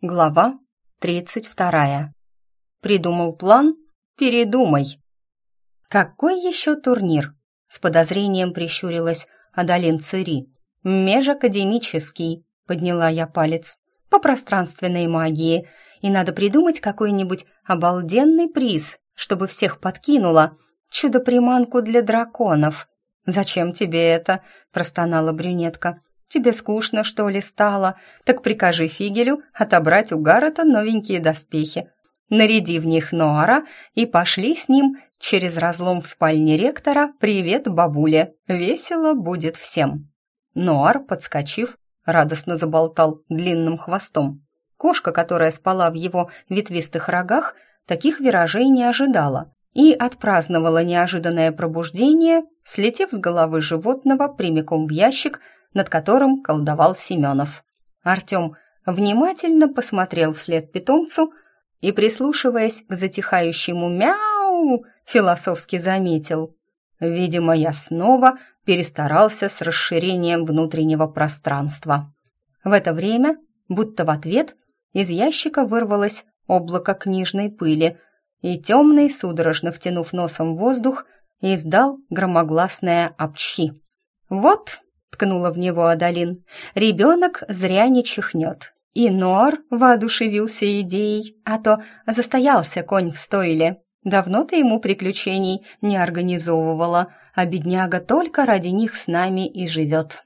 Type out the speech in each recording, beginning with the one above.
Глава 32. Придумал план? Передумай. Какой еще турнир? С подозрением прищурилась Адалин Цири. Межакадемический, подняла я палец. По пространственной магии. И надо придумать какой-нибудь обалденный приз, чтобы всех подкинуло. Чудо-приманку для драконов. Зачем тебе это? простонала брюнетка. Тебе скучно, что ли, стало? Так прикажи Фигелю отобрать у Гаррета новенькие доспехи. Наряди в них Ноара и пошли с ним через разлом в спальне ректора «Привет, бабуле! Весело будет всем!» Ноар, подскочив, радостно заболтал длинным хвостом. Кошка, которая спала в его ветвистых рогах, таких виражей не ожидала и отпраздновала неожиданное пробуждение, слетев с головы животного прямиком в ящик – над которым колдовал Семенов. Артем внимательно посмотрел вслед питомцу и, прислушиваясь к затихающему «мяу», философски заметил. «Видимо, я снова перестарался с расширением внутреннего пространства». В это время, будто в ответ, из ящика вырвалось облако книжной пыли, и темный, судорожно втянув носом воздух, издал громогласное «апчхи». «Вот», ткнула в него Адалин. «Ребенок зря не чихнет». И Нор воодушевился идеей, а то застоялся конь в стойле. Давно ты ему приключений не организовывала, а бедняга только ради них с нами и живет.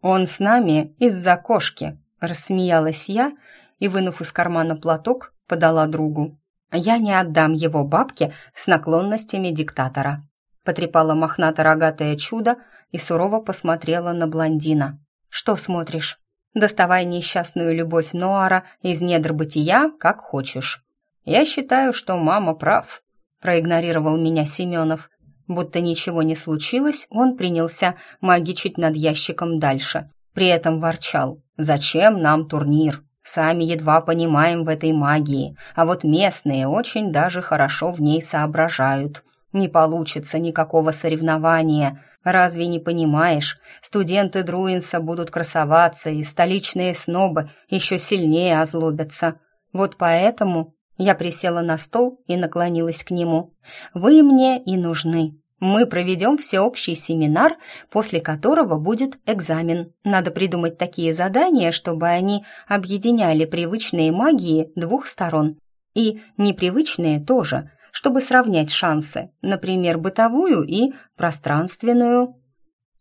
«Он с нами из-за кошки», — рассмеялась я и, вынув из кармана платок, подала другу. «Я не отдам его бабке с наклонностями диктатора», — потрепала мохнато-рогатое чудо, и сурово посмотрела на блондина. «Что смотришь? Доставай несчастную любовь Ноара из недр бытия, как хочешь». «Я считаю, что мама прав», — проигнорировал меня Семенов. Будто ничего не случилось, он принялся магичить над ящиком дальше. При этом ворчал. «Зачем нам турнир? Сами едва понимаем в этой магии, а вот местные очень даже хорошо в ней соображают. Не получится никакого соревнования. Разве не понимаешь? Студенты Друинса будут красоваться, и столичные снобы еще сильнее озлобятся. Вот поэтому я присела на стол и наклонилась к нему. Вы мне и нужны. Мы проведем всеобщий семинар, после которого будет экзамен. Надо придумать такие задания, чтобы они объединяли привычные магии двух сторон. И непривычные тоже – чтобы сравнять шансы, например, бытовую и пространственную.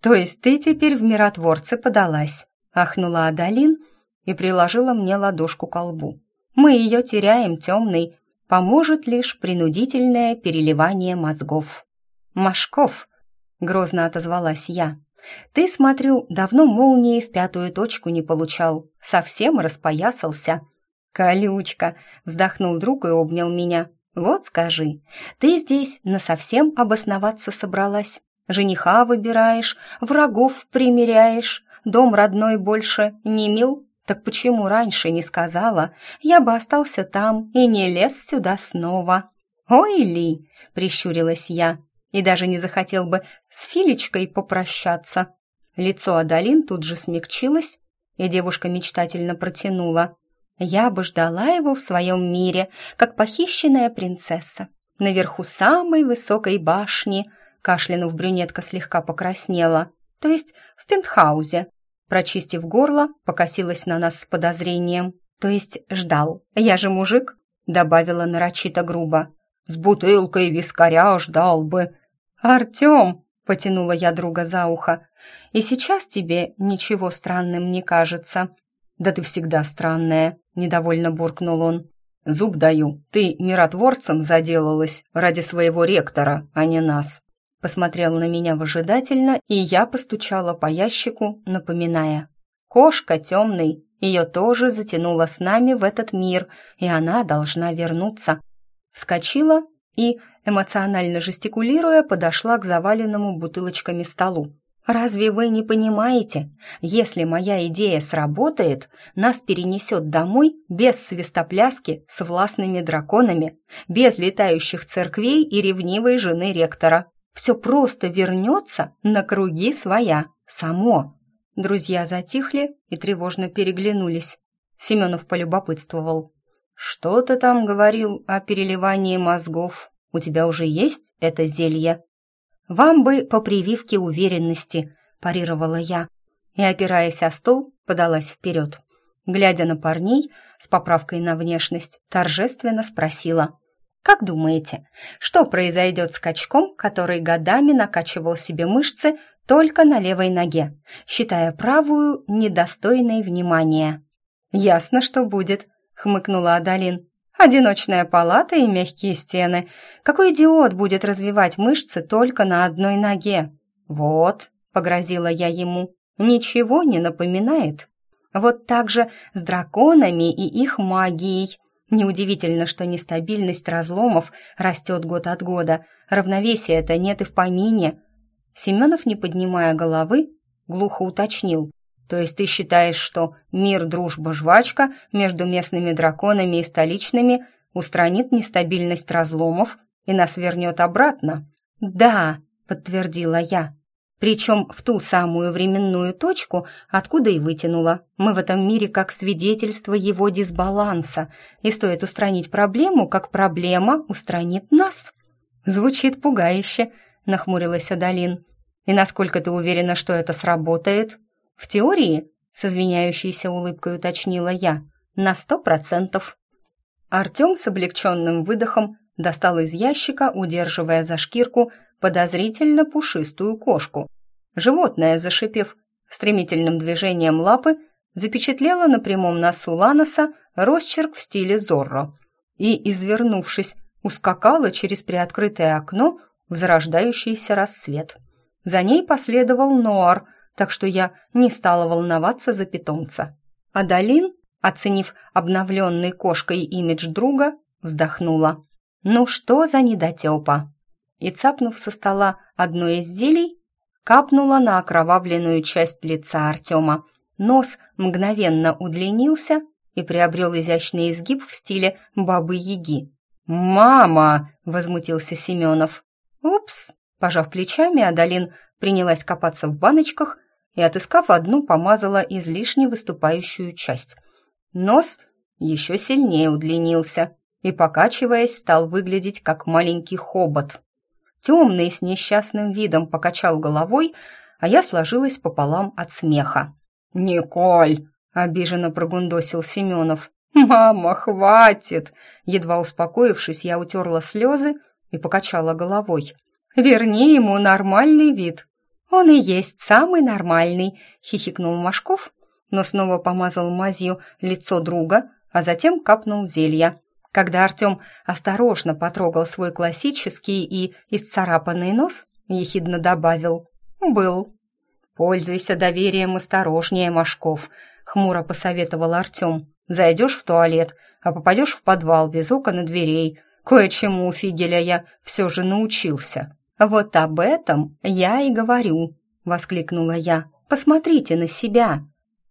То есть ты теперь в миротворце подалась, ахнула Адалин и приложила мне ладошку к лбу. Мы ее теряем, темный, поможет лишь принудительное переливание мозгов. Машков, грозно отозвалась я. Ты, смотрю, давно молнии в пятую точку не получал, совсем распоясался. Колючка, вздохнул друг и обнял меня. Вот скажи, ты здесь насовсем обосноваться собралась? Жениха выбираешь, врагов примеряешь, дом родной больше не мил? Так почему раньше не сказала? Я бы остался там и не лез сюда снова. Ой, Ли, прищурилась я, и даже не захотел бы с Филечкой попрощаться. Лицо Адалин тут же смягчилось, и девушка мечтательно протянула. Я бы ждала его в своем мире, как похищенная принцесса. Наверху самой высокой башни, кашлянув брюнетка слегка покраснела, то есть в пентхаузе. Прочистив горло, покосилась на нас с подозрением. То есть ждал. Я же мужик, добавила нарочито грубо. С бутылкой вискаря ждал бы. Артем, потянула я друга за ухо. И сейчас тебе ничего странным не кажется. Да ты всегда странная, недовольно буркнул он. Зуб даю, ты миротворцем заделалась ради своего ректора, а не нас. Посмотрел на меня выжидательно, и я постучала по ящику, напоминая. Кошка темный, ее тоже затянуло с нами в этот мир, и она должна вернуться. Вскочила и, эмоционально жестикулируя, подошла к заваленному бутылочками столу. Разве вы не понимаете? Если моя идея сработает, нас перенесет домой без свистопляски с властными драконами, без летающих церквей и ревнивой жены ректора. Все просто вернется на круги своя, само. Друзья затихли и тревожно переглянулись. Семенов полюбопытствовал. «Что ты там говорил о переливании мозгов? У тебя уже есть это зелье?» «Вам бы по прививке уверенности», – парировала я, и, опираясь о стол, подалась вперед. Глядя на парней с поправкой на внешность, торжественно спросила. «Как думаете, что произойдет с качком, который годами накачивал себе мышцы только на левой ноге, считая правую недостойной внимания?» «Ясно, что будет», — хмыкнула Адалин. «Одиночная палата и мягкие стены. Какой идиот будет развивать мышцы только на одной ноге?» «Вот», — погрозила я ему, — «ничего не напоминает». Вот так же с драконами и их магией. Неудивительно, что нестабильность разломов растет год от года. Равновесия-то нет и в помине. Семенов, не поднимая головы, глухо уточнил. То есть ты считаешь, что мир, дружба, жвачка между местными драконами и столичными устранит нестабильность разломов и нас вернет обратно? Да, подтвердила я. Причем в ту самую временную точку, откуда и вытянула. Мы в этом мире как свидетельство его дисбаланса, и стоит устранить проблему, как проблема устранит нас. Звучит пугающе, нахмурилась Адалин. И насколько ты уверена, что это сработает? «В теории?» — с извиняющейся улыбкой уточнила я. «На сто процентов». Артем с облегченным выдохом достал из ящика, удерживая за шкирку, подозрительно пушистую кошку. Животное, зашипев стремительным движением лапы, запечатлело на прямом носу Ланоса росчерк в стиле Зорро и, извернувшись, ускакала через приоткрытое окно в зарождающийся рассвет. За ней последовал Ноар — так что я не стала волноваться за питомца. Адалин, оценив обновленный кошкой имидж друга, вздохнула. «Ну что за недотепа?» И, цапнув со стола одно из зелий, капнула на окровавленную часть лица Артема. Нос мгновенно удлинился и приобрел изящный изгиб в стиле бабы-яги. «Мама!» — возмутился Семенов. «Упс!» — пожав плечами, Адалин принялась копаться в баночках и, отыскав одну, помазала излишне выступающую часть. Нос еще сильнее удлинился и, покачиваясь, стал выглядеть как маленький хобот. Темный с несчастным видом покачал головой, а я сложилась пополам от смеха. «Николь!» — обиженно прогундосил Семенов. «Мама, хватит!» Едва успокоившись, я утерла слезы и покачала головой. «Верни ему нормальный вид!» «Он и есть самый нормальный», — хихикнул Машков, но снова помазал мазью лицо друга, а затем капнул зелья. Когда Артем осторожно потрогал свой классический и исцарапанный нос, ехидно добавил «Был». «Пользуйся доверием осторожнее, Машков», — хмуро посоветовал Артем. «Зайдешь в туалет, а попадешь в подвал без окон и дверей. Кое-чему у Фигеля я все же научился». «Вот об этом я и говорю», — воскликнула я. «Посмотрите на себя».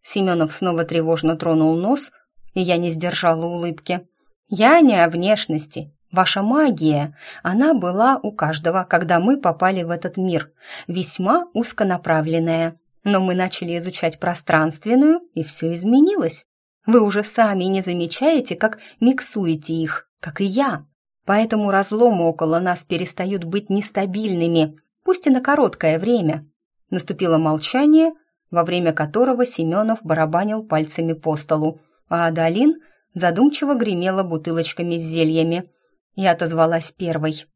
Семенов снова тревожно тронул нос, и я не сдержала улыбки. «Я не о внешности. Ваша магия, она была у каждого, когда мы попали в этот мир, весьма узконаправленная. Но мы начали изучать пространственную, и все изменилось. Вы уже сами не замечаете, как миксуете их, как и я. Поэтому разломы около нас перестают быть нестабильными, пусть и на короткое время. Наступило молчание, во время которого Семенов барабанил пальцами по столу, а Адалин задумчиво гремела бутылочками с зельями. Я отозвалась первой.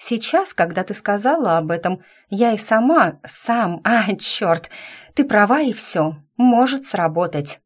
«Сейчас, когда ты сказала об этом, я и сама, сам, а, черт, ты права и все, может сработать».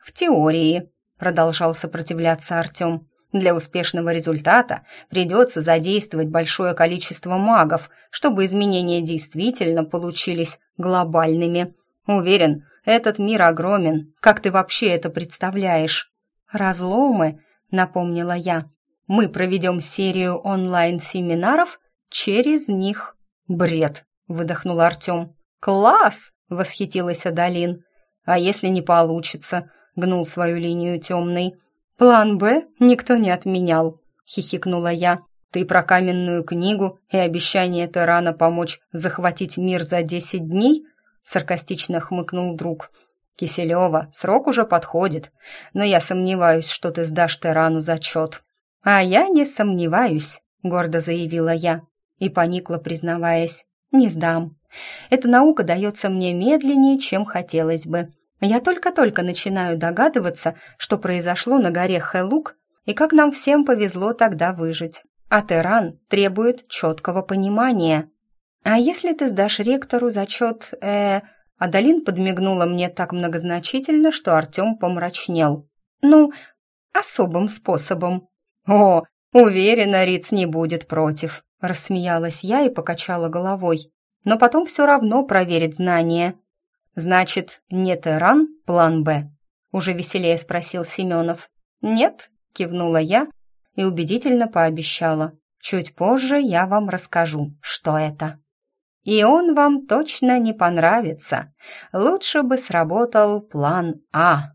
«В теории», — продолжал сопротивляться Артем. Для успешного результата придется задействовать большое количество магов, чтобы изменения действительно получились глобальными. Уверен, этот мир огромен. Как ты вообще это представляешь? Разломы, напомнила я. Мы проведем серию онлайн-семинаров через них. Бред, выдохнул Артем. Класс! восхитилась Адалин. А если не получится? гнул свою линию темный. «План «Б» никто не отменял», — хихикнула я. «Ты про каменную книгу и обещание Терана помочь захватить мир за десять дней?» — саркастично хмыкнул друг. Киселева, срок уже подходит, но я сомневаюсь, что ты сдашь Терану зачет». «А я не сомневаюсь», — гордо заявила я и поникла, признаваясь, «не сдам. Эта наука дается мне медленнее, чем хотелось бы. Я только-только начинаю догадываться, что произошло на горе Хелук и как нам всем повезло тогда выжить. А Теран требует четкого понимания. А если ты сдашь ректору зачет, э... Адалин подмигнула мне так многозначительно, что Артем помрачнел. «Ну, особым способом». «О, уверена, Риц не будет против», — рассмеялась я и покачала головой. «Но потом все равно проверит знания». «Значит, не Теран, план «Б»?» — уже веселее спросил Семенов. «Нет», — кивнула я и убедительно пообещала. «Чуть позже я вам расскажу, что это». И он вам точно не понравится. Лучше бы сработал план А.